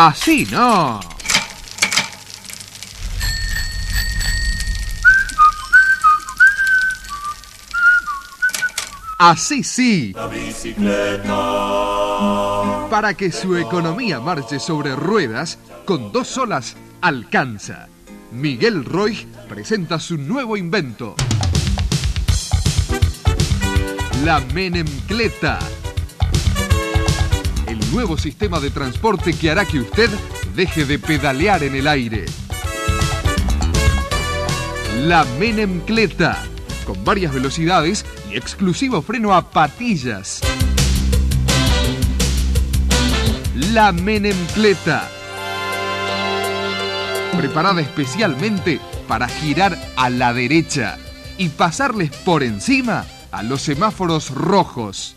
Así no. Así sí. La bicicleta. Para que su economía marche sobre ruedas, con dos solas alcanza. Miguel Roy presenta su nuevo invento. La Menemcleta. El nuevo sistema de transporte que hará que usted deje de pedalear en el aire. La Menemcleta. Con varias velocidades y exclusivo freno a patillas. La Menemcleta. Preparada especialmente para girar a la derecha y pasarles por encima a los semáforos rojos.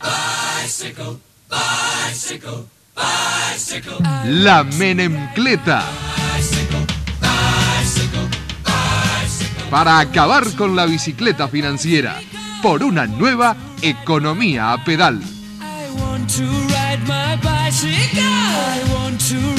Bicycle, La Menemcleta. Para acabar con la bicicleta financiera. Por una nueva economía a pedal. I want to ride my bicycle. I want to.